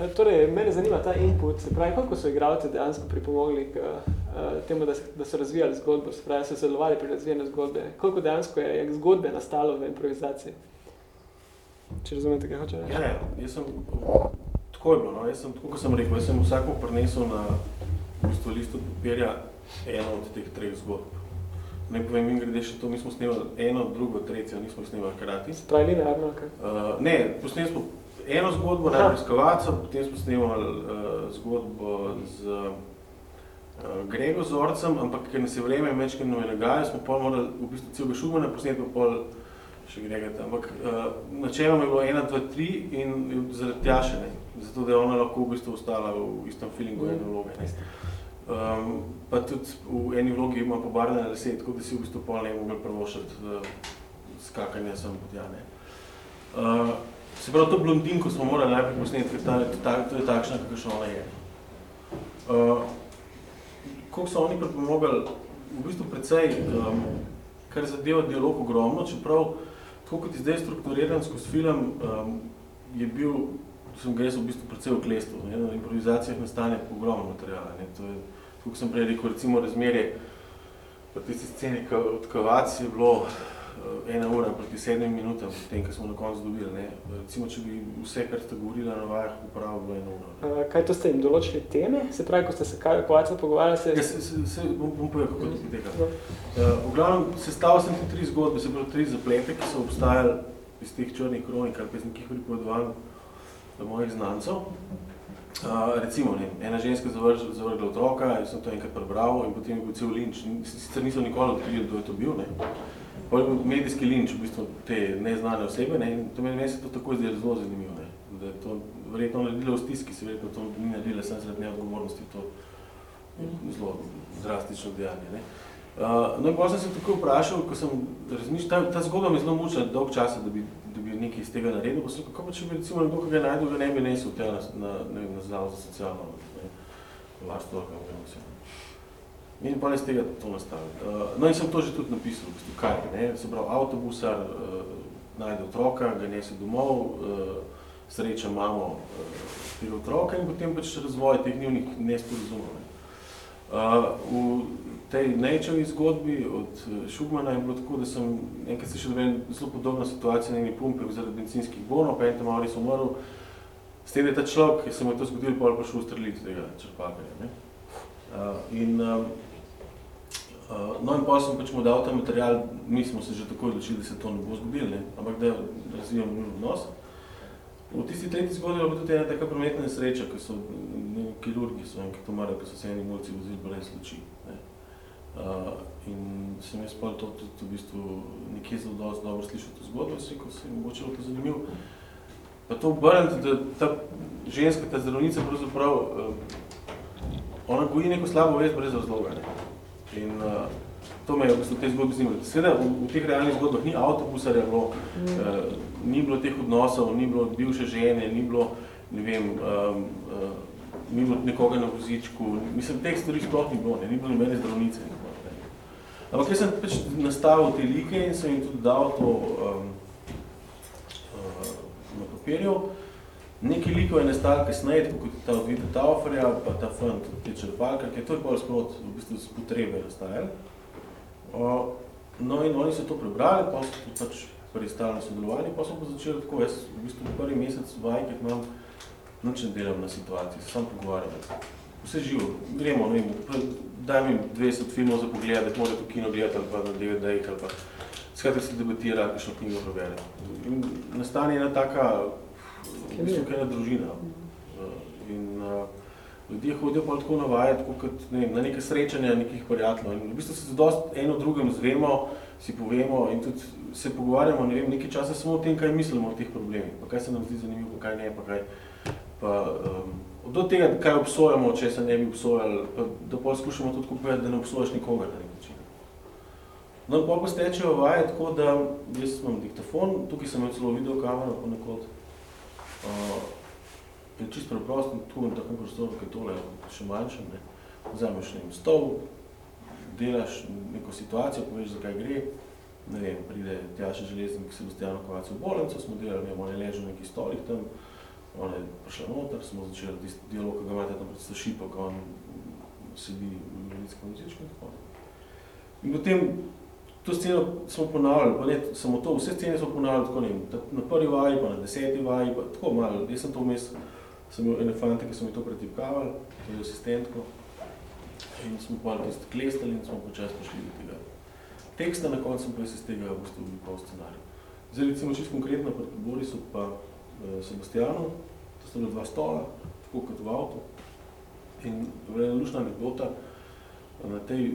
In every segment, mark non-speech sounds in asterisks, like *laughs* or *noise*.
E, torej, mene zanima ta input, se pravi, koliko so igralci dejansko pripomogli k uh, temu, da, da so razvijali zgodbo, se pravi, so sodelovali pri razvijanju zgodbe. Koliko dejansko je, je zgodbe nastalo v improvizaciji? Če razumete, kaj hoče reči? Ja, ja, jaz sem, tako je bilo, no, jaz sem, tako kot sem rekel, jaz sem vsako prinesel na v bistvu listu papirja eno od teh treh zgodb. Ne povem in grede še to, mi smo snemali eno, drugo, tretjo, nismo snemali krati. Se pravi, linearno, kaj? Uh, ne, posnemali smo eno zgodbo na Riskovacu, potem smo snemali uh, zgodbo z uh, Grego Zorcem, ampak ker nas je vreme večkrat nove nagaja, smo pol morali v bistvu celega Šumana posneti, pa pol še Gregata. Ampak uh, načeloma je bilo ena, dva, tri in zaradi tjaše, ne. Zato, da je ona lahko v bistvu ostala v istem feelingu ene vloge. Ne. Um, pa tudi v eni vlogi ima pobarvane lase, tako da si v bistvu pol ne mogel prvošati uh, skakanja sem pod Jane. Uh, se pravi, to blondinko smo morali najprej posneti, ker ta, ta, to je takšna, kakšna ona je. Uh, koliko so oni pripomogali, v bistvu precej, um, kar zadeva dialog ogromno, čeprav, tako kot je zdaj strukturiran skozi film, um, je bil sem ga jaz v bistvu precej oklestil. Ne? Na improvizacijah nastane ogromno materijala. Ne? To je, kot sem prej rekel, recimo razmerje v tisti sceni od Kavac je bilo ena ura proti sedmim minutam, tem, ko smo na koncu dobili. Ne? Recimo, če bi vse, kar ste govorili na vajah, upravil bilo ena ura. Uh, kaj to ste jim določili teme? Se pravi, ko ste se Kavaca pogovarjali, se... Ja, se, se, se bom, bom povedal, kako to poteka. Uh, v glavnem, sestavil sem ti tri zgodbe, se pravi tri zaplete, ki so obstajali iz teh črnih kronik ali pa iz nekih pripovedovanj mojih znancev. Uh, recimo, ne, ena ženska zavrgla otroka, jaz sem to enkrat prebral in potem je bil cel linč. Sicer niso nikoli odkrili, kdo je to bil. Ne. Bil medijski linč, v bistvu te neznane osebe, ne, in to meni se to tako zdaj zelo zanimivo. Ne. Da je to verjetno naredilo v stiski, se verjetno to ni naredilo, sem zaradi neodgovornosti, to zelo drastično dejanje. Ne. Uh, no in potem sem se tako vprašal, ko sem razmišljal, ta, ta zgodba me zelo mučila dolg časa, da bi nekaj iz tega naredil, pa sem kako pa če bi recimo nekdo, ki ga najdel, ga ne bi nesel tega na, na, na, na zavod za socialno varstvo, kako ga nosim. In pa ne z tega to nastavil. Uh, no in sem to že tudi napisal, v bistvu, kaj, ne, se pravi, avtobusar uh, najde otroka, ga nese domov, uh, sreča mamo tega otroka in potem pač razvoj teh njivnih nesporazumov. Ne. Uh, tej Nečevi zgodbi od eh, Šugmana je bilo tako, da sem enkrat se še dobil zelo podobna situacija na eni pumpi zaradi bencinskih bonov, pa en tam so umrl. S tem, da je ta človek, ki se mu je to zgodilo, pa je pa šel ustreliti tega črpakarja. Ne? Uh, in, uh, no in pa sem pač mu dal ta material, mi smo se že tako odločili, da se to ne bo zgodilo, ne? ampak da razvijam njim odnos. V tisti tretji zgodbi je bila tudi ena taka prometna nesreča, ki so ne, kirurgi so enkrat umrli, ko so se eni mulci vozili brez luči. Ne? Uh, in sem jaz pol to tudi v bistvu nekje zelo dosti dobro slišal to zgodbo, si, ko se je mogoče to zanimiv. Pa to obrniti, da ta ženska, ta zdravnica pravzaprav, uh, ona goji neko slabo vest brez razloga. Ne? In uh, to me je v bistvu te zgodbe zanimalo. Seveda v, v teh realnih zgodbah ni avtobusarja bilo, mm. uh, ni bilo teh odnosov, ni bilo bivše žene, ni bilo, ne vem, um, uh, ni bilo nekoga na vozičku, mislim, teh stvari sploh ni bilo, ne? ni bilo nobene zdravnice. Ne? Ampak jaz sem pač nastavil te like in sem jim tudi dal to um, uh, na papirju. Nekaj likov je nastal kasneje, tako kot ta odvita Tauferja, pa ta fant, te črpalka, ki je to je bolj sprot v bistvu z potrebe nastajal. Uh, no in oni so to prebrali, pa so tudi pač pristali na sodelovanje, pa so pa začeli tako, jaz v bistvu prvi mesec vaj, ki imam, nič ne delam na situaciji, se sam pogovarjam. Vse živo, gremo, ne vem, daj mi 20 filmov za pogled, da jih morajo v kino gledati ali pa na DVD-jih ali pa skratka se debatira, kakšno knjigo prebere. In nastane ena taka, v bistvu ena družina. In uh, ljudje hodijo pa tako navajati, tako kot ne vem, na neke srečanja nekih prijateljev. In v bistvu se dost eno drugem zvemo, si povemo in tudi se pogovarjamo, ne vem, nekaj časa samo o tem, kaj mislimo o teh problemih, pa kaj se nam zdi zanimivo, pa kaj ne, pa kaj. Pa, um, do tega, kaj obsojamo, če se ne bi obsojali, pa da pol skušamo tudi povedati, da ne obsojaš nikogar na nek način. No, pol pa stečejo vaje tako, da jaz imam diktafon, tukaj sem imel celo videokamero ponekod. Je čisto preprosto, tu v takem prostoru, ki je tole še manjšem, ne. Vzameš ne stol, delaš neko situacijo, poveš, zakaj gre, ne vem, pride Tjaša Železnik, Sebastiano Kovac v bolnico, smo delali, ne, on je ležal v nekih stolih tam, ona je prišla noter, smo začeli tisti dialog, ki ga imate tam pred Stašipo, ko on sedi v medicinskem muzičku in tako. In potem to sceno smo ponavljali, pa ne samo to, vse scene smo ponavljali tako, ne na prvi vaji, pa na deseti vaji, pa tako malo, jaz sem to vmes, sem imel ene fante, ki so mi to pretipkavali, to je asistentko, in smo pa tisti klestali in smo počas prišli do tega teksta, na koncu pa jaz iz tega v bistvu oblikoval scenarij. Zdaj recimo čisto konkretno pri Borisu pa eh, Sebastijanu, to sta dva stola, tako kot v avtu. In vrejna lušna anekdota na tej, eh,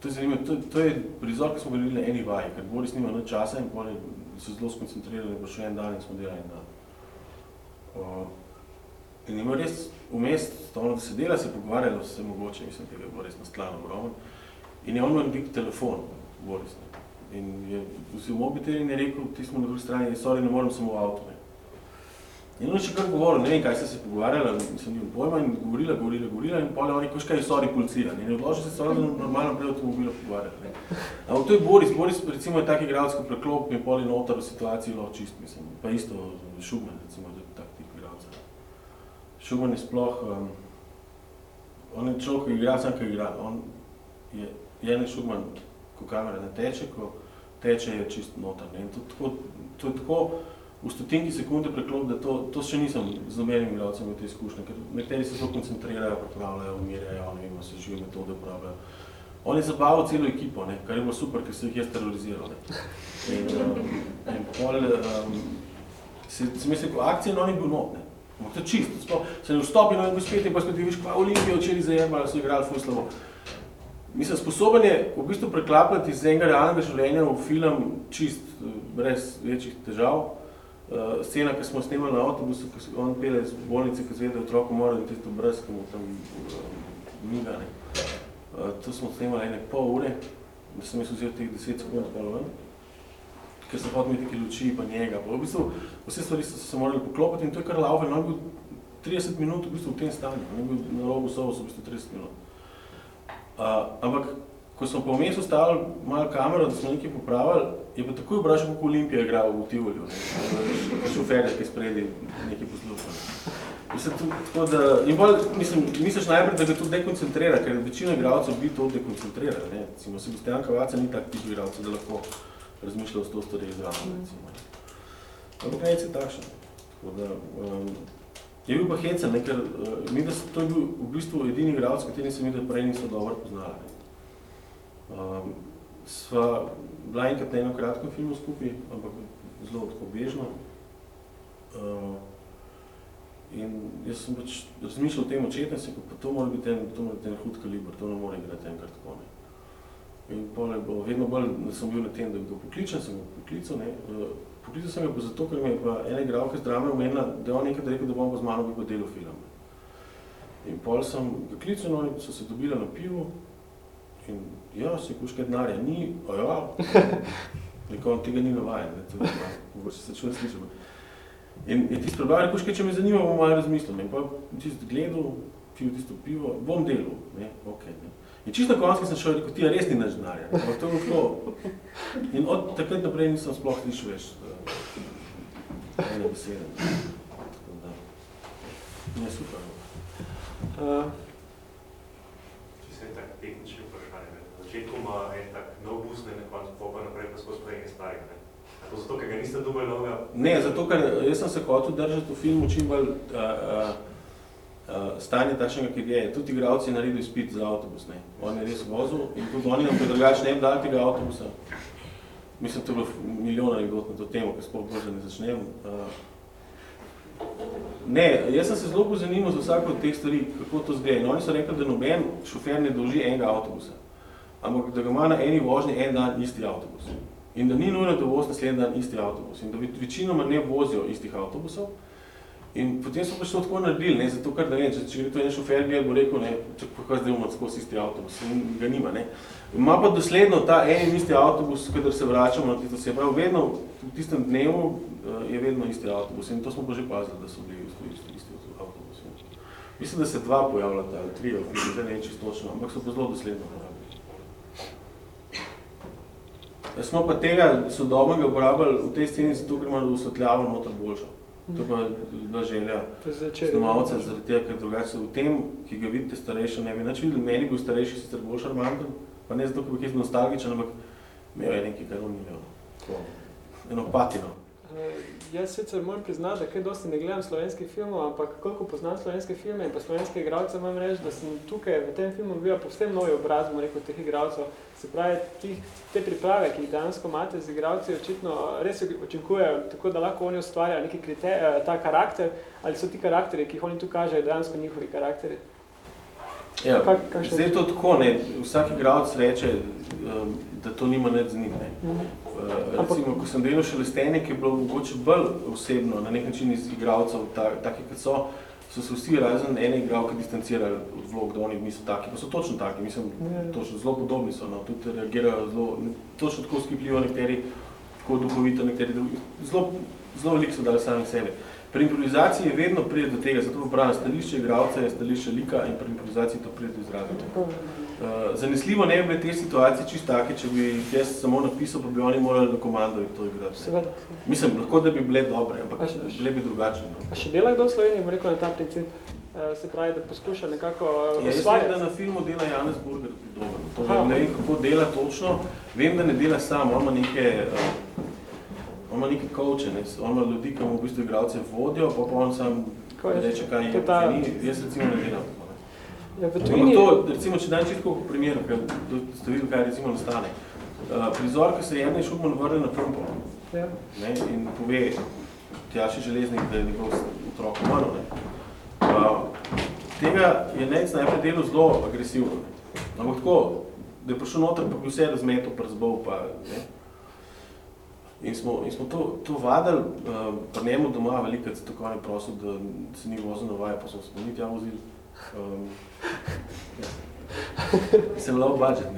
to je zanimivo, to, to je prizor, ki smo govorili na eni vaji, ker Boris nima nič časa in potem so zelo skoncentrirali, bo še en dan in smo delali na. Uh, in ima res vmes, to, da se dela, se pogovarjalo vse mogoče, mislim, tega je bilo res nastlano ogromno. In je on imel nek telefon, Boris, ne. In je vzel mobitel in je rekel, ti smo na drugi strani, sorry, ne morem samo v avto. Ne. In on še kar govoril, ne vem, kaj ste se pogovarjali, nisem bil pojma in govorila, govorila, govorila in pol je oni, koš kaj sorry policija. Ne. In odložil se sorry, da normalno prej avtomobila pogovarjati. Ne. Ampak to je Boris, Boris recimo je tak igralec, ko preklop in pol je noter v situaciji lahko čist, mislim. Pa isto Šugman, recimo, da je tak tip igralca. Šugman je sploh, um, on je človek, ki igra, sam, ki igra. On je, je ne Šugman, ko kamera ne teče, ko teče je čist noter. Ne. In to, tako, to je tako v stotinki sekunde preklop, da to, to še nisem z nobenim igralcem v te izkušnje, ker nekateri se zelo koncentrirajo, pripravljajo, umirjajo, ne vem, se žive metode uporabljajo. On je zabaval celo ekipo, ne, kar je bilo super, ker se jih je teroriziral. Ne. In, um, in pol, um, se, se misli, ko akcija, no, ni bil not, ne. Ampak to čisto, sploh, se ne vstopi, no, in bo spet, in pa spet vidiš, kva Olimpija včeraj zajemala, so igrali ful slabo. Mislim, sposoben je v bistvu preklapljati iz enega realnega življenja v film čist, brez večjih težav. Uh, scena, ki smo snemali na avtobusu, ko on pele iz bolnice, ko zvede otroko mora in tisto brez, ko mu tam uh, miga, ne. Uh, to smo snemali ene pol ure, da sem jaz vzel teh 10 sekund pa ven, ker sem hotel imeti take luči pa njega. Pa v bistvu vse stvari so se morali poklopiti in to je kar laufen, on je bil 30 minut v bistvu v tem stanju, on je bil na robu sobo, so v bistvu 30 minut. Uh, ampak, ko smo po vmes ustavili malo kamero, da smo nekaj popravili, je pa takoj obražal, kako Olimpija igra v Tivolju, šoferja, ki spredi nekaj poslušal. Mislim, tako da, in bolj, mislim, misliš najprej, da ga to dekoncentrira, ker večina igralcev bi to dekoncentrira, ne. Recimo, Sebastian Kavaca ni tak tip igralcev, da lahko razmišlja o sto stvari izravno, recimo. Ampak nec je takšen. Tako da, um, je bil pa hecen, ne, ker uh, mi, da to je bil v bistvu edini igralec, kateri se mi, da prej niso dobro poznali. Um, sva bila enkrat na enem kratkem filmu skupaj, ampak zelo tako bežno. Uh, in jaz sem pač razmišljal o tem očetnem, se pa to mora biti en, to mora biti en hud kaliber, to ne more igrati enkrat tako, ne. In pol je bilo, vedno bolj, da sem bil na tem, da bi ga pokličen, sem ga poklical, ne. Uh, poklical sem ga pa zato, ker mi je pa ena igralka z drame omenila, da je on enkrat rekel, da bom pa z mano bi pa delal film. In pol sem ga klical, no, so se dobila na pivo, in ja, se kuške denarja ni, a ja, *laughs* rekel, tega ni navajen, ne, to je, se čujem slišal. In je tisto prebral, rekel, če me zanima, bom malo razmislil, in pa čisto gledal, pil tisto pivo, bom delal, ne, okej, okay, ne. In čisto na koncu sem šel, rekel, ti res ni naš denarja, ampak to je bilo In od takrat naprej nisem sploh slišal več uh, ene besede. Tako da, je super. Uh, tehnični vprašanje. Na začetku ima en tak nov bus, ne, na koncu pa naprej pa skozi prejnje starega. Ne. To zato, ker ga niste dobili novega? Ne, zato, ker jaz sem se hotel držati v filmu čim bolj uh, uh, uh, stanje takšnega, ki je. Tudi igralci naredili spit za avtobus. Ne. On je res vozil in tudi oni nam predrugač ne bi dali tega avtobusa. Mislim, to je bilo milijon anekdot na to temo, ker sploh bolj ne začnem. Uh, Ne, jaz sem se zelo pozanimal za vsako od teh stvari, kako to zgleda. In oni so rekli, da noben šofer ne dolži enega avtobusa, ampak da ga ima na eni vožnji en dan isti avtobus. In da ni nujno, da voz naslednji dan isti avtobus. In da večinoma ne vozijo istih avtobusov. In potem so pač to tako naredili, ne, zato ker, ne vem, če, če gre to en šofer, bi bo rekel, ne, če pa zdaj bomo skozi isti avtobus, in ga nima, ne. Ima pa dosledno ta en isti avtobus, kadar se vračamo na tisto, se pravi, vedno v tistem dnevu uh, je vedno isti avtobus in to smo pa že pazili, da so bili isti, isti, isti avtobusi. Mislim, da se dva pojavljata, tri, ali zdaj ne čisto točno, ampak so pa zelo dosledno uporabili. Smo pa tega sodobnega uporabljali v tej sceni, zato ker ima osvetljavo noter boljšo. To pa je bila želja snovalca, zaradi tega, ker drugače v tem, ki ga vidite starejši, ne bi nič videli, meni bil starejši sicer bolj šarmanten, pa ne zato, ker bi kaj nostalgičen, ampak imel je nekaj, kar on imel. Eno patino. Uh, jaz sicer moram priznati, da kaj dosti ne gledam slovenskih filmov, ampak koliko poznam slovenske filme in pa slovenske igralce, moram reči, da sem tukaj v tem filmu videl povsem novi obraz, bom rekel, teh igralcev. Se pravi, tih, te priprave, ki jih dejansko imate z igralci, očitno res učinkujejo tako, da lahko oni ustvarjajo neki kriter, eh, ta karakter, ali so ti karakteri, ki jih oni tu kažejo, dejansko njihovi karakteri. Ja, Kak- kakšen- zdaj je to tako, ne, vsak igralec reče, um, da to nima nič z njim. Ne. Mhm. Uh, recimo, ko sem delal še lestenje, ki je bilo mogoče bolj osebno, na nek način iz igralcev, ta, taki kot so, so se vsi razen ene igralke distancirali od vlog, da oni niso taki, pa so točno taki, mislim, Ja. točno zelo podobni so, no, tudi reagirajo zelo, točno tako skipljivo nekateri, tako duhovito nekateri drugi, zelo, zelo veliko so dali sami sebe. Pri improvizaciji je vedno pride do tega, zato pravim, stališče igralca je stališče lika in pri improvizaciji to pride do izraza. Uh, zanesljivo ne bi bile te situacije čisto take, če bi jih jaz samo napisal, pa bi oni morali na komando to igrati. Seveda. Mislim, lahko da bi bile dobre, ampak še- bile bi drugačne. No. A še dela kdo v Sloveniji, bom rekel, na ta princip? Eh, Se pravi, da poskuša nekako Ja, eh, jaz vem, osvajati. da na filmu dela Janez Burger podoben. To Aha, ne vem, kako dela točno. Vem, da ne dela sam, on ima neke, uh, on ima neke coache, ne? on ima ljudi, ki mu v bistvu igralce vodijo, pa pa on sam reče, kaj je, ta- ni. Jaz recimo ne delam? Ja, v Ampak tujini, to, recimo, če dam čisto v primer, ker ste videli, kaj recimo nastane. Uh, prizor, ko se Jernej Šugman vrne na pumpo ja. ne, in pove Tjaši Železnik, da je njegov otrok umrl. Ne. Uh, tega je Nec najprej delal zelo agresivno. Ne. Ampak tako, da je prišel noter, pa vse razmetal, pa razbol, pa ne. In smo, in smo to, to vadili uh, pri njemu doma velikrat, tako je prosil, da se ni vozil na vaje, pa smo se mi tja vozili. Um. *laughs* Sem low budget.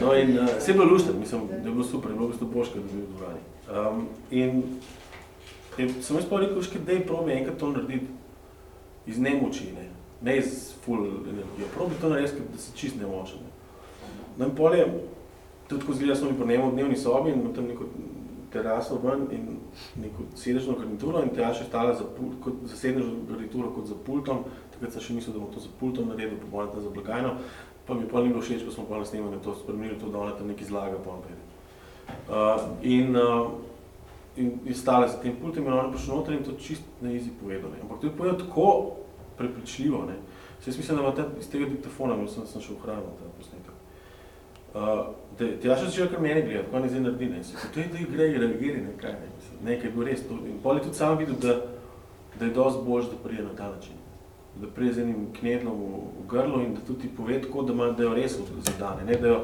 No in uh, vse je bilo luštno, mislim, da je bilo super, je bilo bistvu boška, da bi v dvorani. Um, in je, sem jaz pa rekel, škaj, dej probi enkrat to narediti iz nemoči, ne, ne iz full energije. Probi to narediti, da si čist nemočen. Ne. No in pol je, tudi tako zgleda, smo mi pri njemu v dnevni sobi in tam neko teraso ven in neko sedežno garnituro in Tjaša je stala za, pult, kot, za sedežno garnituro kot za pultom, takrat sem še mislil, da bom to za pultom naredil, pa bom tam za blagajno, pa mi pa ni bilo všeč, pa smo pa na snemanju to spremenili, to, da ona tam nekaj zlaga, pa pride. Uh, in, uh, in je stala za tem pultom in ona prišla noter in to čist na easy povedal. Ne. Ampak to je povedal tako prepričljivo. Ne. Se jaz mislim, da ima ta, iz tega diktafona, imel sem, sem še ohranil ta posnetek. Uh, da, da ja še začela kar mene gledati, kaj ne zdaj naredi, ne. Se, to je, da igre, reagiri, ne, kaj ne, mislim, ne, kaj bil res to. In pol je tudi sam videl, da, da je dosti boljš, da prije na ta način. Da prije z enim knedlom v, v grlu in da tudi pove tako, da, ima, da jo res zadane, ne, da jo,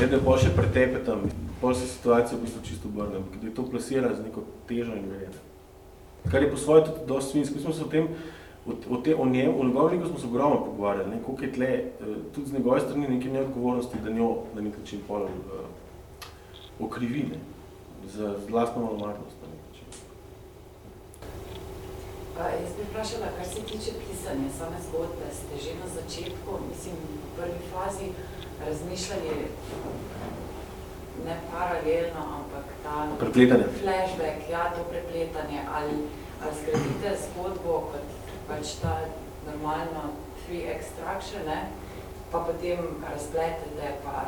ne, da jo pol še pretepe tam, pol se situacija v bistvu čisto obrne, da je to plasira z neko težo in verjetno. Kar je po svoje tudi dosti svinsko. Mi smo se o tem, o, o, te, o njem, o njegovem ligu smo se ogromno pogovarjali, ne, koliko je tle, eh, tudi z njegove strani neke neodgovornosti, da njo na nek način pol uh, okrivi, ne, za, z vlastno malomarnost. Pa jaz bi vprašala, kar se tiče pisanja same zgodbe, ste že na začetku, mislim, v prvi fazi razmišljali ne paralelno, ampak ta Prepletanje. flashback, ja, to prepletanje, ali, ali zgradite zgodbo kot pač ta normalno free extraction, ne, pa potem razpletete, pa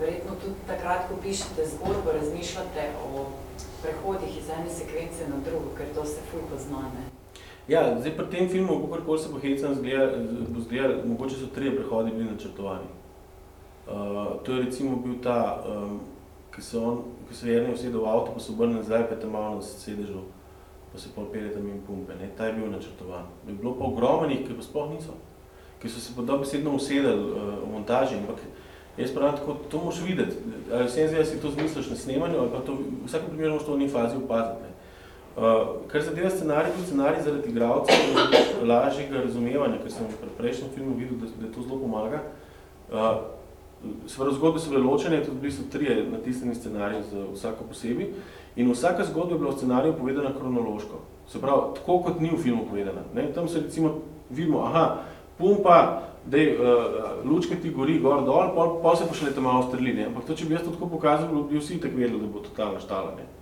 verjetno tudi takrat, ko pišete zgodbo, razmišljate o prehodih iz ene sekvence na drugo, ker to se ful pozna, ne. Ja, zdaj pri tem filmu, kakorkoli se bo bo zgledal, mogoče so trije prehodi bili načrtovani. Uh, to je recimo bil ta, um, ki se on, ki se Jernej usedel v avto, pa se obrne nazaj, pa je tam malo na sedežu, pa se pol pelje tam in pumpe, ne, ta je bil načrtovan. Je bilo pa ogromnih, ki pa sploh niso, ki so se pa dobesedno usedeli uh, v montaži, ampak jaz pravim tako, to moraš videti, ali vsem zdaj, si to zmisliš na snemanju, ali pa to, v vsakem primeru moraš to v njej fazi opaziti. Uh, kar zadeva scenarij, bil scenarij zaradi igralcev lažjega razumevanja, ker sem pri prejšnjem filmu videl, da, da to zelo pomaga. Uh, Seveda zgodbe so bile ločene, tudi bili so trije natisnjeni scenariji za vsako posebej in vsaka zgodba je bila v scenariju povedana kronološko. Se pravi, tako kot ni v filmu povedana. Ne? Tam se recimo vidimo, aha, pumpa, dej, uh, lučka ti gori gor dol, pol, pol se pa šele tam malo strli, ne? ampak to, če bi jaz to tako pokazal, bi vsi tako vedeli, da bo totalna štala. Ne?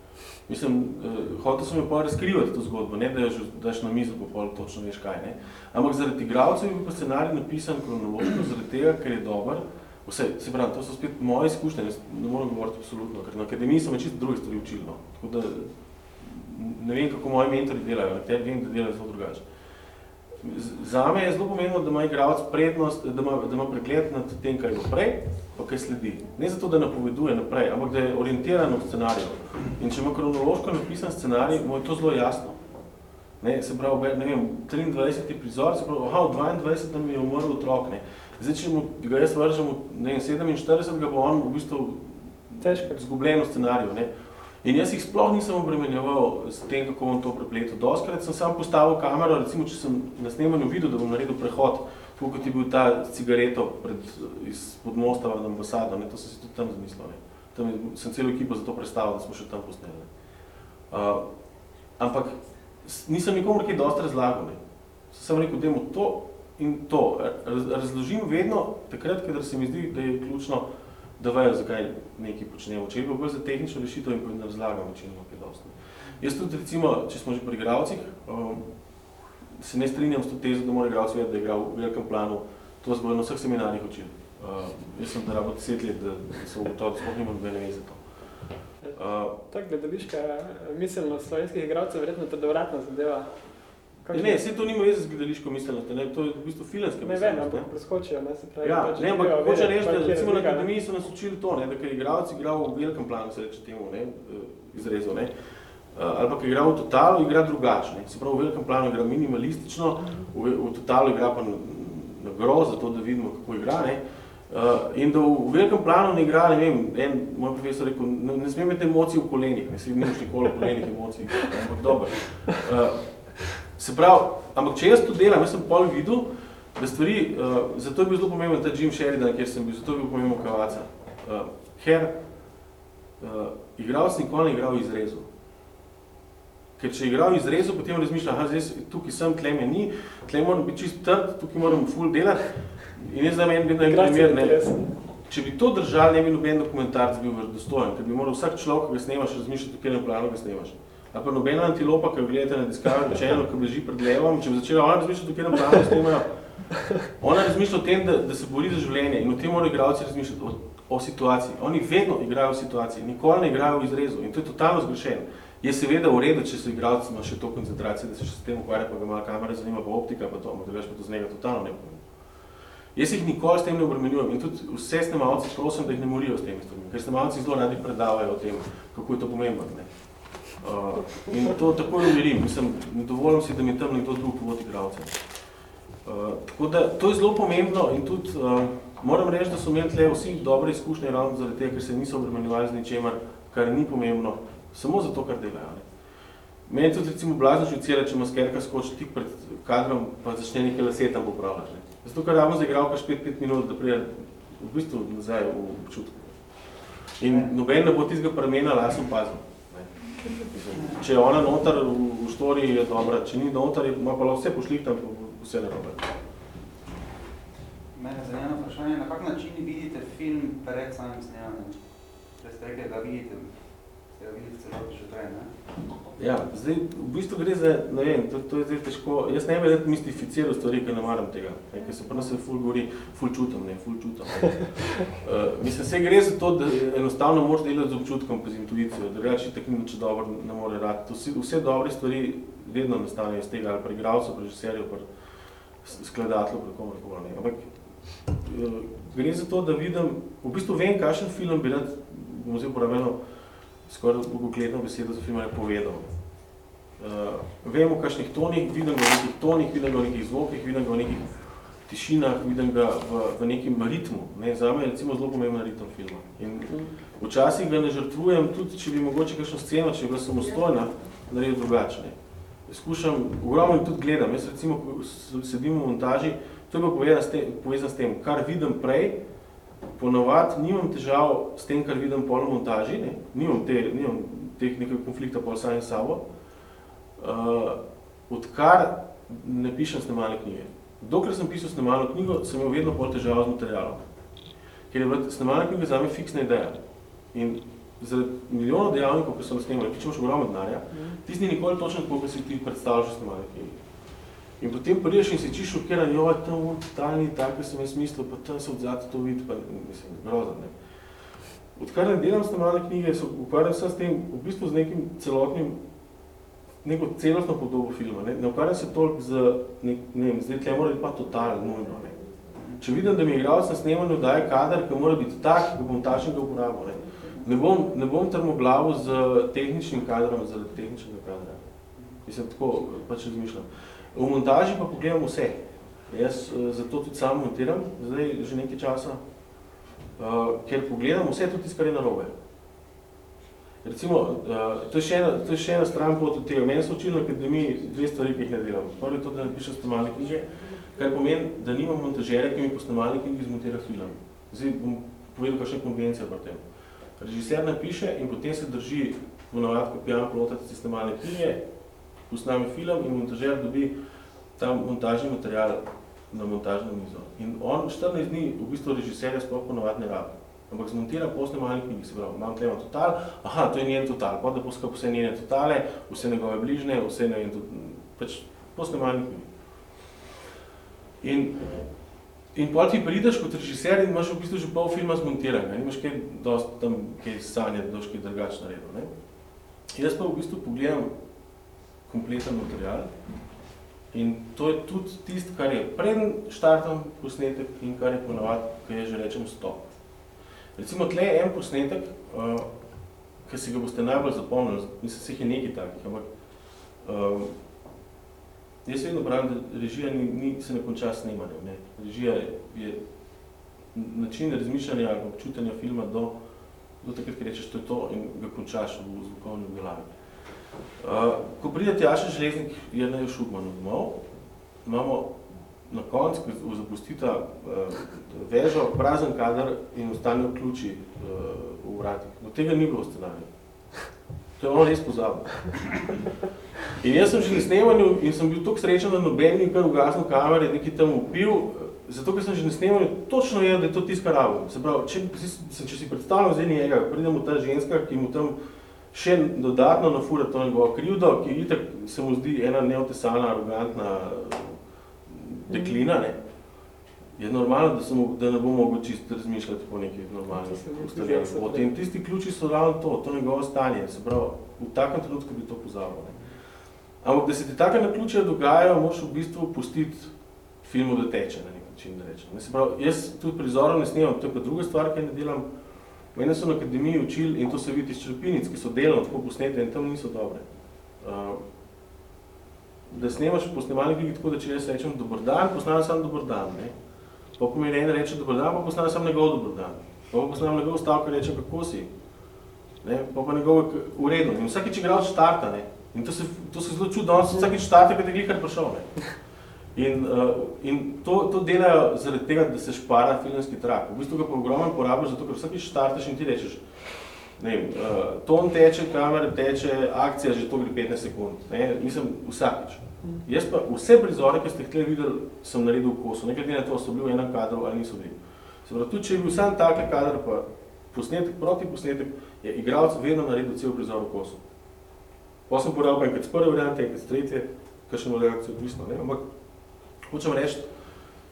Mislim, uh, hotel sem jo pa razkrivati to zgodbo, ne da jo daš na mizo, pa pol točno veš kaj. Ne? Ampak zaradi igralcev je bil pa scenarij napisan kronološko, zaradi tega, ker je dober. Vse, se pravi, to so spet moje izkušnje, ne, ne moram govoriti absolutno, ker na akademiji sem čisto druge stvari učil. No. Tako da ne vem, kako moji mentori delajo, te vem, da delajo zelo drugače. Zame je zelo pomembno, da ima igralec prednost, da ima, da ima pregled nad tem, kaj bo prej, pa kaj sledi. Ne zato, da napoveduje naprej, ampak da je orientiran v scenariju. In če ima kronološko napisan scenarij, mu je to zelo jasno. Ne, se pravi, ne vem, 23. prizor, se pravi, aha, v 22. da mi je umrl otrok, ne. Zdaj, če mu, ga jaz vržem, ne vem, 47. ga bo on v bistvu Težko. zgubljen v scenariju, ne. In jaz jih sploh nisem obremenjeval s tem, kako bom to prepletel. Doskrat sem sam postavil kamero, recimo, če sem na snemanju videl, da bom naredil prehod, tako kot je bil ta cigareto pred, iz podmosta v ambasado, ne, to sem si tudi tam zmislil, ne. Tam sem celo ekipo za to predstavil, da smo še tam posneli. Uh, ampak nisem nikomu kaj dosti razlagal, ne. Sem rekel, dajmo to in to. Raz, razložim vedno takrat, kadar se mi zdi, da je ključno, da vejo, zakaj nekaj počnemo. Če je bolj za tehnično rešitev in pa razlagam večinoma kaj dosti. Jaz tudi recimo, če smo že pri igralcih, um, se ne strinjam s to tezo, da mora igralci vedeti, da je igral v velikem planu. To vas bodo na vseh seminarjih učili. Uh, jaz sem da rabo deset let, da, se ugotovil, da sploh nimam nobene veze to. Uh, Ta gledališka miselnost slovenskih igralcev verjetno trdovratna zadeva. Ne, ne, vse to nima veze z gledališko miselnostjo, ne, to je v bistvu filmska Ne vem, miselnost. ampak preskočijo, ne, se pravi. Ja, pač ne, ampak hoče reči, da recimo na ne. akademiji so nas učili to, ne, da ker je igralec igral v velikem planu, se reče temu, ne, eh, izrezu, ne, eh, ali pa ker igra v totalu, igra drugače, ne, se pravi v velikem planu igra minimalistično, v, v totalu igra pa na, na groz, zato da vidimo, kako igra, ne, Uh, in da v, v velikem planu ne igra, ne vem, en moj profesor rekel, ne, ne sme imeti emocij v kolenih, ne, se nimaš nikoli v kolenih emocij, ampak dobro. Uh, se pravi, ampak če jaz to delam, jaz sem pol videl, da stvari, uh, zato je bil zelo pomemben ta Jim Sheridan, kjer sem bil, zato je bil pomemben Kavaca. Uh, Her, uh, igralec nikoli ne igral izrezu. Ker če je igral izrezu, potem razmišlja, aha, zdaj tukaj sem, tle me ni, tle moram biti čist trd, tukaj moram full delati. In jaz menim, da je Igralci primer, ne, če bi to držali, ne bi noben dokumentarc bil dostojen, ker bi moral vsak človek, ki ga snemaš, razmišljati, v katerem planu ga snemaš. Ali pa nobena antilopa, ki jo gledate na Discovery Channel, ki beži pred levom, če bi začela ona razmišljati, v katerem planu ga snemajo, ona razmišlja o tem, da, da se bori za življenje in o tem morajo igralci razmišljati, o, o situaciji. Oni vedno igrajo v situaciji, nikoli ne igrajo v izrezu in to je totalno zgrešeno. Je seveda v redu, če so igralci ima še to koncentracije, da se še s tem ukvarja, pa ga ima kamera, zanima pa optika, pa to, drugače pa to z njega totalno ne pomeni. Jaz jih nikoli s tem ne obremenjujem in tudi vse snemalce prosim, da jih ne morijo s temi stvarmi, ker snemalci zelo radi predavajo o tem, kako je to pomembno. Ne? Uh, in to takoj umirim, mislim, ne dovolim si, da mi tam nekdo drug vodi igralce. Uh, tako da to je zelo pomembno in tudi uh, moram reči, da so imeli tle vsi dobre izkušnje ravno zaradi tega, ker se niso obremenjevali z ničemer, kar ni pomembno, samo za to, kar delajo. Ne? Meni tudi recimo blazno švicira, če maskerka skoči tik pred kadrom, pa začne nekaj lase tam popravljati. Ne? Zato, ker rabimo za igralka 5-5 minut, da pride v bistvu nazaj v občutku. In noben ne bo tistega premena lasem pazil. Če je ona noter v, v štori, je dobra, če ni noter, ima pa vse pošlihtam, vse narobe. Mene zanima vprašanje, na kak način vidite film pred samim snemanjem? Če ste rekli, da vidite, ste ga videli celo že prej, ne? Ja, zdaj, v bistvu gre za, ne vem, to, to je zdaj težko, jaz ne bi rad mistificiral stvari, ker ne maram tega, ne, ker se pa nas ful govori, ful čutam, ne, ful čutam. Ne. *laughs* Uh, mislim, se gre za to, da enostavno moraš delati z občutkom, pa z intuicijo, drugače tako ni nič dobro, ne more rad. Vsi, vse dobre stvari vedno nastanejo iz tega, ali pri igralcu, pri režiserju, pri skladatelju, pri komorkoli, ne. Ampak uh, gre za to, da vidim, v bistvu vem, kakšen film bi rad, bom zdaj uporabljeno, skoraj bogokletno besedo za film je povedal. Uh, vem v kakšnih tonih, vidim ga v nekih tonih, vidim ga v nekih zvokih, vidim ga v nekih tišinah, vidim ga v, v nekem ritmu. Ne, zame je recimo zelo pomemben ritem filma. In včasih ga ne žrtvujem, tudi če bi mogoče kakšno sceno, če bi bila samostojna, naredil drugače. Ne. Skušam, ogromno tudi gledam, jaz recimo, sedim v montaži, to je pa povezano s tem, povezano s tem, kar vidim prej, ponovadi nimam težav s tem, kar vidim pol v montaži, ne? nimam, te, nimam teh nekaj konflikta pol sami sabo, uh, odkar ne pišem snemalne knjige. Dokler sem pisal snemalno knjigo, sem imel vedno pol težav z materialom. Ker je bila snemalna knjiga zame fiksna ideja. In zaradi milijonov dejavnikov, ki so nas snemali, ki imaš ogromno denarja, ti ni nikoli točno tako, kot si ti predstavljaš v snemalni knjigi. In potem priješ in si čiš šokiran, jo, tam v totalni tak, ki sem jaz mislil, pa tam se odzati to vidi, pa mislim, grozan, ne. Odkar ne delam snemalne knjige, se ukvarjam se s tem, v bistvu z nekim celotnim, neko celostno podobo filma, ne, ne ukvarjam se toliko z, ne, ne vem, zdaj tle mora biti pa total, nujno, ne. Če vidim, da mi igralec na snemanju daje kader, ki mora biti tak, ki bom tačnega uporabil, ne. Ne bom, ne bom trmoglavo z tehničnim kadrom, zaradi tehničnega kadra. Mislim, tako pač razmišljam. V montaži pa pogledam vse. Jaz uh, zato tudi sam montiram, zdaj že nekaj časa, uh, ker pogledam vse tudi kar je narobe. Recimo, uh, to, je še ena, to je še ena stran pot od tega. Meni so učili na akademiji dve stvari, ki jih ne delam. Prvi je to, da napišem snemalne knjige, kar pomeni, da nimam montažera, ki mi po snemalni knjigi zmontira film. Zdaj bom povedal, kakšna konvencija pri tem. Režiser napiše in potem se drži v navadku pijan plotati snemalne knjige, posname film in montažer dobi ta montažni material na montažno mizo. In on 14 dni v bistvu režiserja sploh ponovadi ne rabi. Ampak zmontira po snemalni knjigi, se pravi, imam tlema total, aha, to je njen total, pa da poskap vse njene totale, vse njegove bližne, vse ne vem, pač po snemalni knjigi. In, in potem ti prideš kot režiser in imaš v bistvu že pol filma zmontiranega, nimaš kaj dost tam, kaj sanje, boš kaj drugače naredil. Ne? Jaz pa v bistvu pogledam kompleten material. In to je tudi tisto, kar je pred štartom posnetek in kar je ponovadi, ko je že rečem stop. Recimo tle je en posnetek, uh, ki si ga boste najbolj zapomnili, mislim, se jih je nekaj takih, ampak uh, jaz vedno pravim, da režija ni, ni, se ne konča snemanjem. Ne. Režija je, je način razmišljanja ali občutanja filma do, do takrat, ki rečeš, to je to in ga končaš v zvukovni obdelavi. Uh, ko pride Tjaša Železnik, je na Šugmanu domov, imamo na koncu, ko zapustita uh, vežo, prazen kader in ostanejo ključi uh, v vratih. Do tega ni bilo v scenariju. To je ono res pozabno. In jaz sem že na snemanju in sem bil tako srečen, da noben ni kar ugasnil kamere, nekaj tam upil, zato ker sem že na snemanju točno vedel, da je to tiskar rabo. Se pravi, če, če si predstavljam zdaj njega, pridemo ta ženska, ki mu tam še dodatno nafura to njegovo krivdo, ki itak se mu zdi ena neotesana, arogantna deklina, ne? je normalno, da, sem, da ne bo mogel čisto razmišljati po nekih normalnih ustaljenih poti. In tisti ključi so ravno to, to njegovo stanje, se pravi, v takem trenutku bi to pozabil. Ne? Ampak, da se ti take naključje dogajajo, moraš v bistvu pustiti filmu, da teče na nek način, rečem. Se pravi, jaz tudi prizorov ne snemam, to je pa druga stvar, ki ne delam, Mene so na akademiji učili, in to se vidi iz črpinic, ki so delno tako posnete in tam niso dobre. Uh, da snemaš po snemalni knjigi tako, da če jaz rečem dober dan, posnam sam dober dan. Ne? Pa pomeni en reče dober dan, pa posnam sam njegov dober dan. Pa posnam njegov stavka in rečem, kako si. Ne? Pa pa njegov uredno. In vsakič igralec štarta. Ne? In to se, to se zelo čudno, on se vsakič štarta, kad je glihar prišel. In, uh, in to, to delajo zaradi tega, da se špara filmski trak. V bistvu ga pa ogromno porabiš, zato ker vsakič štartaš in ti rečeš, ne vem, uh, ton teče, kamera teče, akcija že to gre 15 sekund. Ne? Mislim, vsakič. Jaz pa vse prizore, ki ste tle videli, sem naredil v kosu. Nekaj na to so bili v enem kadru ali niso bili. Se pravi, tudi če je bil sam tak kadr, pa posnetek proti posnetek, je igralec vedno naredil cel prizor v kosu. Pa sem porabil enkrat prve variante, enkrat tretje, kakšno reakcijo odvisno, ne? Ampak hočem reči,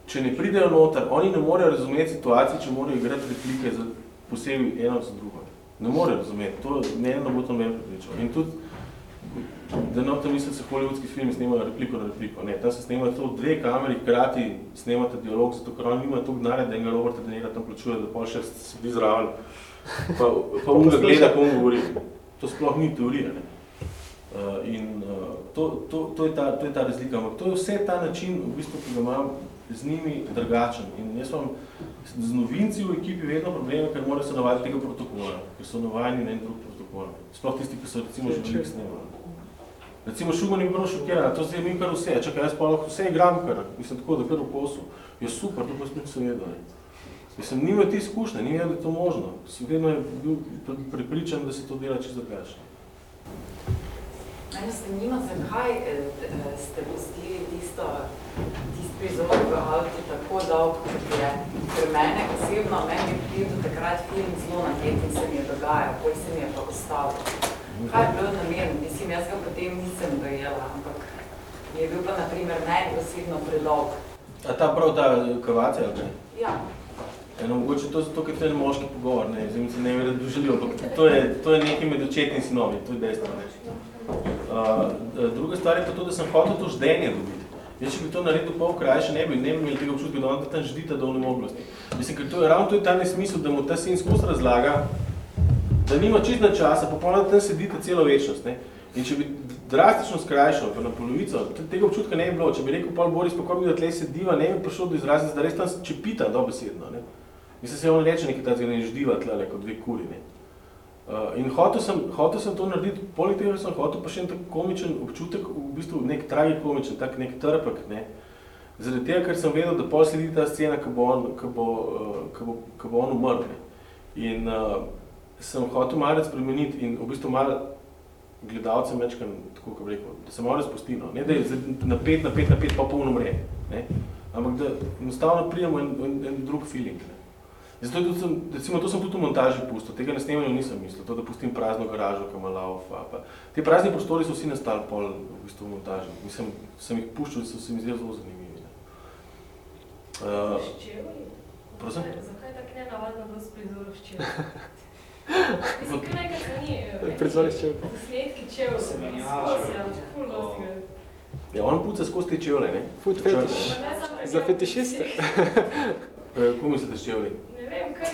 če ne pridejo noter, oni ne morejo razumeti situacije, če morajo igrati replike za posebej eno za drugo. Ne morejo razumeti, to ne eno bo to meni pripričal. In tudi, da ne tam misli, se hollywoodski filmi snemajo repliko na repliko. Ne, tam se snemajo to dve kameri, krati snemate dialog, zato ker oni nimajo toliko denarja, da enega Roberta Denira tam plačuje, da pol še sedi zraven, pa, pa on ga gleda, ko on govori. To sploh ni teorija. Ne. Uh, in uh, to, to, to, je ta, to je ta razlika. Ampak to je vse ta način, v bistvu, ki ga imam z njimi drugačen. In jaz imam z novinci v ekipi vedno probleme, ker morajo se navajati tega protokola, ker so navajeni na en drug protokol. Sploh tisti, ki so recimo že veliko snemali. Recimo Šuman je bilo šokiran, to zdaj mi kar vse, čakaj, jaz pa lahko vse igram kar, mislim tako, da kar v kosu. Je super, to pa spet so vedeli. Mislim, nimajo ti izkušnje, ni vedel, da je to možno. Vedno je bil pripričan, da se to dela čisto drugače. Mene zanima, zakaj eh, ste pustili tisto, tisto prizor v avtu tako dolgo, kot je. Ker mene osebno, meni je bil do takrat film zelo naget in se mi je dogajal, pol se mi je pa ustavil. Kaj je bilo namerno? Mislim, jaz ga potem nisem dojela, ampak je bil pa na primer meni osebno predolg. A ta prav ta kavaca, ali kaj? Ja, Eno, mogoče to zato, ker to je moški pogovor, ne, zdaj mi se ne bi rad doželil, ampak to je, to je nekaj med očetni in sinovi, to je dejstvo. Ne. Uh, druga stvar je pa to, da sem hotel to ždenje dobiti. Jaz, če bi to naredil pol krajše, ne bi, ne bi imeli tega občutka, da on tam ždita do onemoglosti. Mislim, ker to je ravno to je ta nesmisel, da mu ta sin skozi razlaga, da nima čist na časa, popolno tam sedite celo večnost. Ne. In če bi drastično skrajšal, pa na polovico, tega občutka ne bi bilo. Če bi rekel, Paul Boris, pa ko bi da tle sediva, ne bi prišel do izraza, da res tam čepita dobesedno. Ne. Mislim, se on reče nekaj tazga, ne ždiva tle, kot dve kuri. Ne. Uh, in hotel sem, hotel sem to narediti, poleg tega sem hotel pa še en tak komičen občutek, v bistvu nek tragikomičen, tak nek trpek, ne. Zaradi tega, ker sem vedel, da pol sledi ta scena, ko bo on, ko bo, uh, ko bo, ko bo on umrl. Ne. In uh, sem hotel malo spremeniti in v bistvu malo gledalcem večkrat, tako kot rekel, da se malo razpusti, no. ne da je na pet, na pet, na pet, pa polno umre, ne. ampak da enostavno prijemo en, en, en drug feeling. Ne. Zato tudi sem, recimo, to sem tudi v montaži pustil, tega na snemanju nisem mislil, to, da pustim prazno garažo, ki ima laufa. Pa. Te prazni prostori so vsi nastali pol v bistvu v montaži. Mislim, sem jih puščal, so se mi zdeli zelo zanimivi. Ne. Uh, prosim? Zakaj tako nenavadno dosti prizorov s čevlji? Mislim, kar nekaj se ni. Prizori s čevlji. Posnetki čevlji. Se menjajo. Skozi, ja, ful dosti ga. Ja, on puca skozi te čevlje, ne? Ne samo Za fetišiste. *laughs* *laughs* Eh, Kako mislite s čevlji? Vem, kaj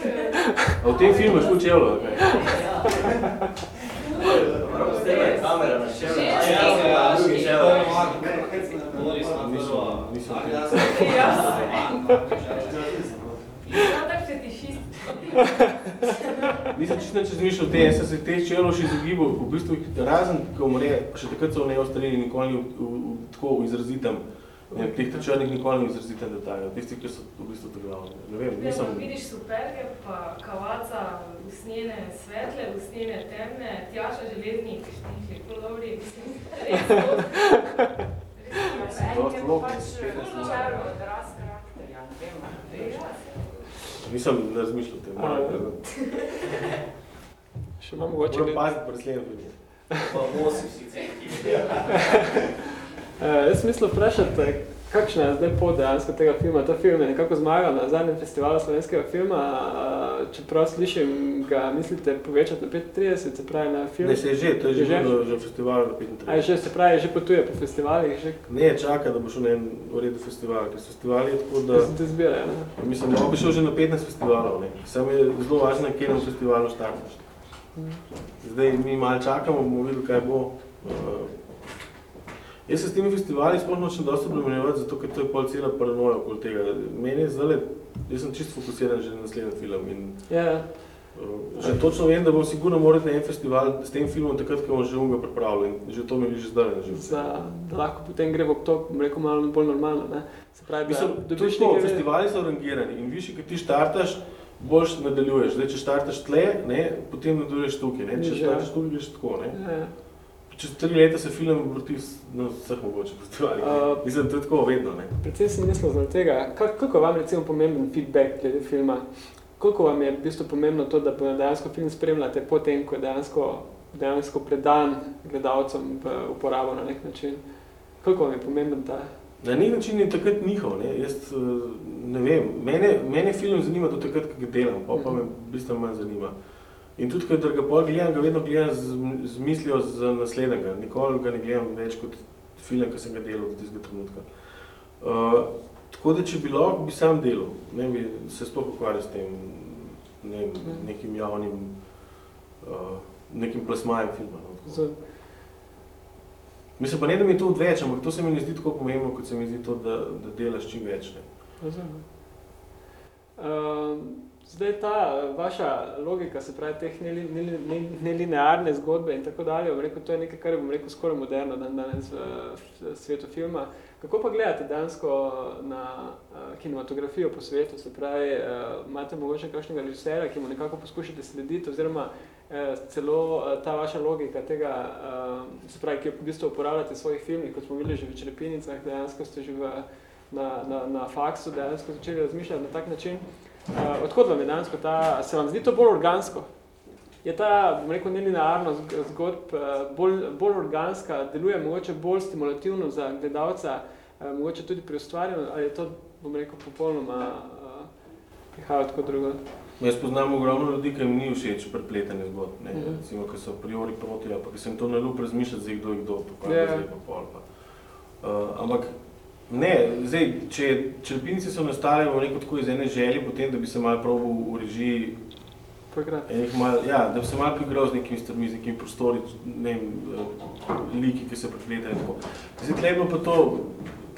A v tem filmu je ali kaj? Kamera na čevlje. Ja, drugi čevlje. Nisem, nisem Ja, Sem tak fetišist. Nisem čisto nič razmišljal o tem, jaz se teh čevljev še izogibal, v bistvu razen, ko umre, še takrat so neostreli nikoli ni v, v, v, tako v izrazitem, ne, teh črnih nikoli ni v izrazitem detalju, tisti, ki so v bistvu to glavne. Ne vem, Ja, nisem... pa vidiš superge, pa kavaca, usnjene svetle, usnjene temne, Tjaša železnik, štihli, ful dobri, mislim, res dosti. *laughs* Res lok, pač spet ne ful znam. čaro odraz karakterja, ne vem, ali veš. Nisem razmišljal o tem, moram ja. priznati. Še imam mogoče... Moram paziti pri naslednjem filmu. Pa vosi vsi ceki. *laughs* Uh, jaz sem mislil vprašati, kakšna je zdaj pot dejansko tega filma. Ta film je nekako zmagal na zadnjem festivalu slovenskega filma, uh, čeprav slišim, ga mislite povečati na 35, se pravi na film. Ne, se je že, to je že Je že? že v festivalu na A je 35. že, se pravi, že potuje po festivalih, že Ne, čaka, da bo šel na en uredu festival, ker festival je tako, da... se te zbirajo. ne? Mislim, da bi šel že na 15 festivalov, ne. Samo je zelo važno, na katerem festivalu štartaš. Zdaj mi malo čakamo, bomo videli, kaj bo. Uh, jaz se s temi festivali sploh nočem dosti obremenjevati, zato ker to je pol cela paranoja okoli tega. Meni je zdaj, jaz sem čisto fokusiran že na naslednji film in Ja, uh, že točno vem, da bom sigurno moral na en festival s tem filmom takrat, ko bom že umega pripravljen. Že to mi je že zdaj na že. za, da lahko potem gre v obtok, bom rekel, malo bolj normalno. Ne? Se pravi, da Mislim, dobiš dobiš to, nekaj- festivali so rangirani in višji, ko ti štartaš, boš nadaljuješ. Zdaj, če štartaš tle, ne, potem nadaljuješ tukaj, ne. Če Nižje. štartaš tukaj, greš tako, ne. Ja, ja. Čez tri leta se film vrti na vseh mogočih festivalih. A- Uh, Mislim, to je tako vedno, ne. Predvsem sem mislil zaradi tega, kak, koliko vam recimo pomemben feedback glede filma? Koliko vam je v bistvu pomembno to, da dejansko film spremljate potem, ko je dejansko, dejansko predan gledalcem v uporabo na nek način? Koliko vam je pomemben ta? Na nek način je takrat njihov, ne. Jaz eh, ne vem, mene, mene film zanima do takrat, ko ga delam, pa, pa me bistveno manj zanima. In tudi, kadar ga pol gledam, ga vedno gledam z, z mislijo za naslednjega. Nikoli ga ne gledam več kot film, ki sem ga delal do tistega trenutka. Uh, tako da, če bi lahko, bi sam delal. Ne bi se sploh ukvarjal s tem ne vem, nekim javnim, uh, nekim plasmajem filma. No, tako. Mislim pa ne, da mi je to odveč, ampak to se mi ne zdi tako pomembno, kot se mi zdi to, da, da delaš čim več. Ne. razumem. Um, zdaj ta vaša logika, se pravi teh neli- neli- ne- nelinearne zgodbe in tako dalje, bom rekel, to je nekaj, kar bom rekel, skoraj moderno dan danes v, v svetu filma. Kako pa gledate dansko na uh, kinematografijo po svetu? Se pravi, uh, imate mogoče kakšnega režiserja, ki mu nekako poskušate slediti, oziroma uh, celo uh, ta vaša logika tega, uh, se pravi, ki jo v bistvu uporabljate v svojih filmih, kot smo videli že v Črepinicah, dejansko ste že v, na, na, na faksu dejansko začeli razmišljati na tak način. Uh, odhod vam je dansko ta, se vam zdi to bolj organsko? Je ta, bom rekel, nelinearno zgodb uh, bolj, bolj organska, deluje mogoče bolj stimulativno za gledalca, uh, mogoče tudi pri ustvarjanju, ali je to, bom rekel, popolnoma uh, prihaja tako drugo? Jaz poznam ogromno ljudi, ki jim ni všeč prepletanje zgodb, ne, Mhm. recimo, ki so priori proti, ali pa ki sem to na lup razmišljati, zdaj kdo je kdo, pa kaj yeah. zdaj pa pol pa. Uh, ampak ne, zdaj, če črpinice so nastale, bom rekel tako iz ene želje, potem, da bi se malo probal v režiji enih mal, ja, da bi se malo poigral z nekimi stvarmi, z nekimi prostori, ne vem, liki, ki se prepletajo in tako. Zdaj, tle je bilo pa to,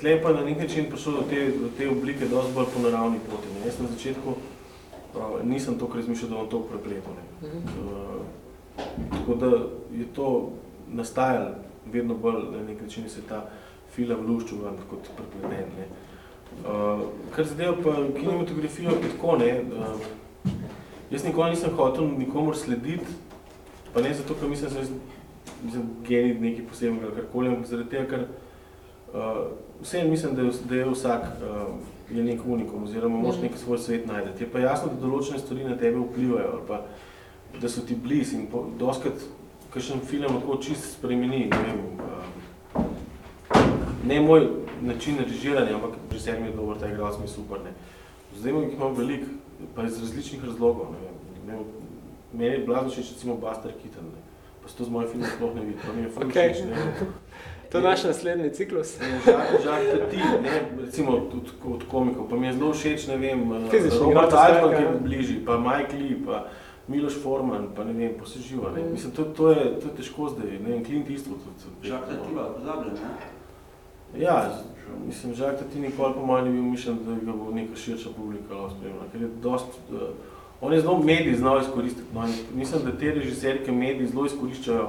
tle pa na nek način prišlo do te, do te oblike dosti bolj po naravni poti. Ne. Jaz na začetku uh, nisem toliko razmišljal, da bom to prepletal. Ne. Mhm. Uh, tako da je to nastajalo vedno bolj, na nek način se je film ven kot prepleten. Ne. Uh, kar zadeva pa kinematografijo, je tako, ne, uh, jaz nikoli nisem hotel nikomor slediti, pa ne zato, ker mislim, da sem mislim, genij nekaj posebnega ali karkoli, ampak zaradi tega, ker uh, vseeno mislim, da je, da je vsak uh, je nek unikum oziroma moraš Mhm. nek svoj svet najti. Je pa jasno, da določene stvari na tebe vplivajo ali pa da so ti bliz in po, doskrat kakšen film lahko čist spremeni, ne vem, uh, ne moj način režiranja, ampak režiser mi je dober, ta igralec mi je super, ne. Zdaj jih imam veliko, pa iz različnih razlogov, ne vem. Meni je blazno všeč recimo Buster Keaton, ne. Pa se to z mojim filmom sploh ne vidi, pa mi je ful Okej. všeč. *laughs* To je naš naslednji ciklus. Žak, Žak Tati, ne, recimo od, od komikov, pa mi je zelo všeč, ne vem, eh, Fizični Robert Altman, ki je bližji, pa Mike Lee, pa Miloš Forman, pa ne vem, poseživa, ne. Mm. Mislim, to, to, je, to je težko zdaj, ne vem, Clint Eastwood. tudi- Žak ta tiba pozabljen, ne? Ja, mislim, Žak Tati nikoli po manj ni bil mišljen, da ga bo neka širša publika lahko spremljala, ker je dost, uh, on je zelo medij znal izkoristiti, no, in mislim, da te režiserji, ki mediji zelo izkoriščajo,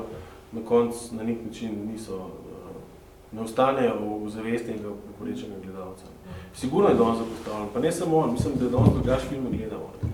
na koncu na nek način niso, uh, ne ostanejo v zavesti enega poprečnega gledalca. Sigurno je danes zapostavljen, pa ne samo on, mislim, da danes drugač filme gledamo. ne.